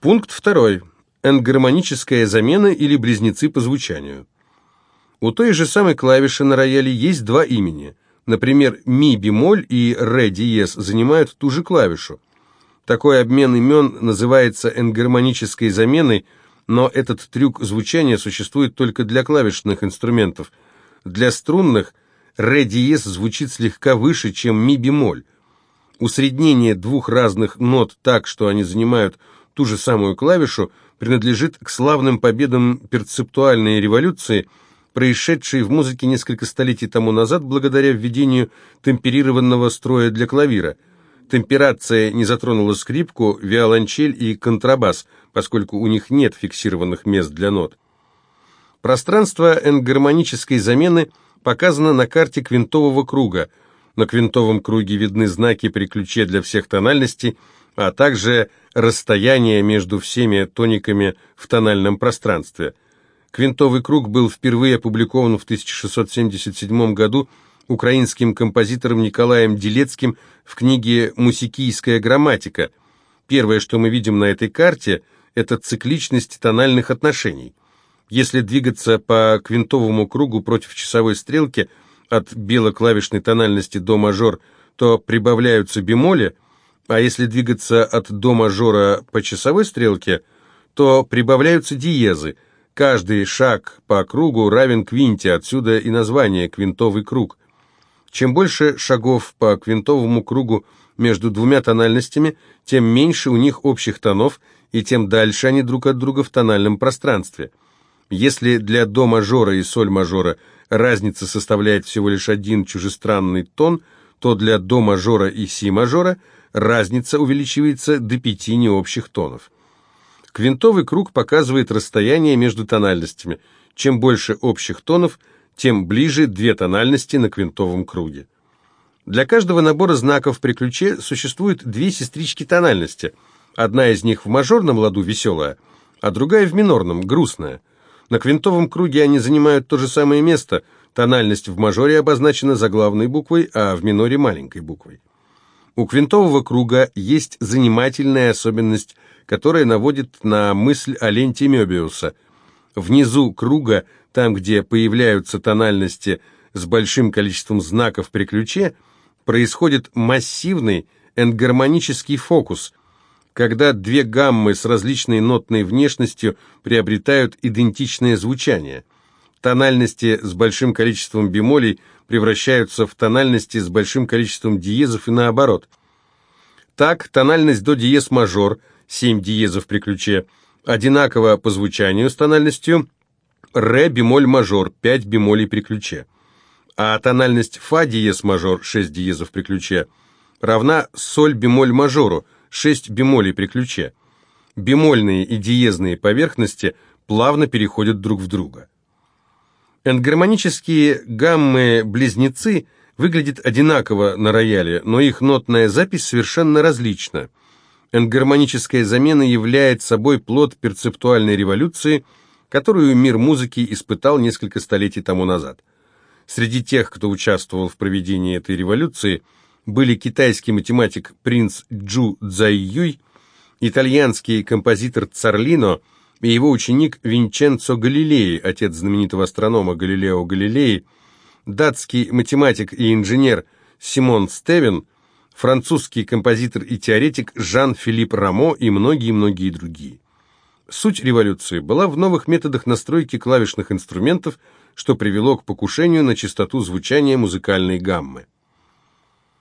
Пункт второй. Энгармоническая замена или близнецы по звучанию. У той же самой клавиши на рояле есть два имени. Например, ми бемоль и ре диез занимают ту же клавишу. Такой обмен имен называется энгармонической заменой, но этот трюк звучания существует только для клавишных инструментов. Для струнных ре диез звучит слегка выше, чем ми бемоль. Усреднение двух разных нот так, что они занимают ту же самую клавишу, принадлежит к славным победам перцептуальной революции – происшедший в музыке несколько столетий тому назад благодаря введению темперированного строя для клавира. Темперация не затронула скрипку, виолончель и контрабас, поскольку у них нет фиксированных мест для нот. Пространство энгармонической замены показано на карте квинтового круга. На квинтовом круге видны знаки при ключе для всех тональностей, а также расстояние между всеми тониками в тональном пространстве – Квинтовый круг был впервые опубликован в 1677 году украинским композитором Николаем Делецким в книге «Мусикийская грамматика». Первое, что мы видим на этой карте, это цикличность тональных отношений. Если двигаться по квинтовому кругу против часовой стрелки от белоклавишной тональности до мажор, то прибавляются бемоли, а если двигаться от до мажора по часовой стрелке, то прибавляются диезы – Каждый шаг по кругу равен квинте, отсюда и название «квинтовый круг». Чем больше шагов по квинтовому кругу между двумя тональностями, тем меньше у них общих тонов, и тем дальше они друг от друга в тональном пространстве. Если для до мажора и соль мажора разница составляет всего лишь один чужестранный тон, то для до мажора и си мажора разница увеличивается до пяти необщих тонов. Квинтовый круг показывает расстояние между тональностями. Чем больше общих тонов, тем ближе две тональности на квинтовом круге. Для каждого набора знаков при ключе существует две сестрички тональности. Одна из них в мажорном ладу веселая, а другая в минорном, грустная. На квинтовом круге они занимают то же самое место. Тональность в мажоре обозначена заглавной буквой, а в миноре маленькой буквой. У квинтового круга есть занимательная особенность – которая наводит на мысль о ленте Мёбиуса. Внизу круга, там, где появляются тональности с большим количеством знаков при ключе, происходит массивный энгармонический фокус, когда две гаммы с различной нотной внешностью приобретают идентичное звучание. Тональности с большим количеством бемолей превращаются в тональности с большим количеством диезов и наоборот. Так, тональность до диез мажор – 7 диезов при ключе, одинаково по звучанию с тональностью ре бемоль мажор, 5 бемолей при ключе. А тональность фа диез мажор, 6 диезов при ключе, равна соль бемоль мажору, 6 бемолей при ключе. Бемольные и диезные поверхности плавно переходят друг в друга. Энгармонические гаммы-близнецы выглядят одинаково на рояле, но их нотная запись совершенно различна. Энгармоническая замена является собой плод перцептуальной революции, которую мир музыки испытал несколько столетий тому назад. Среди тех, кто участвовал в проведении этой революции, были китайский математик принц Джу Цзайюй, итальянский композитор Царлино и его ученик Винченцо Галилей, отец знаменитого астронома Галилео Галилеи, датский математик и инженер Симон Стевен – французский композитор и теоретик Жан-Филипп Рамо и многие-многие другие. Суть революции была в новых методах настройки клавишных инструментов, что привело к покушению на чистоту звучания музыкальной гаммы.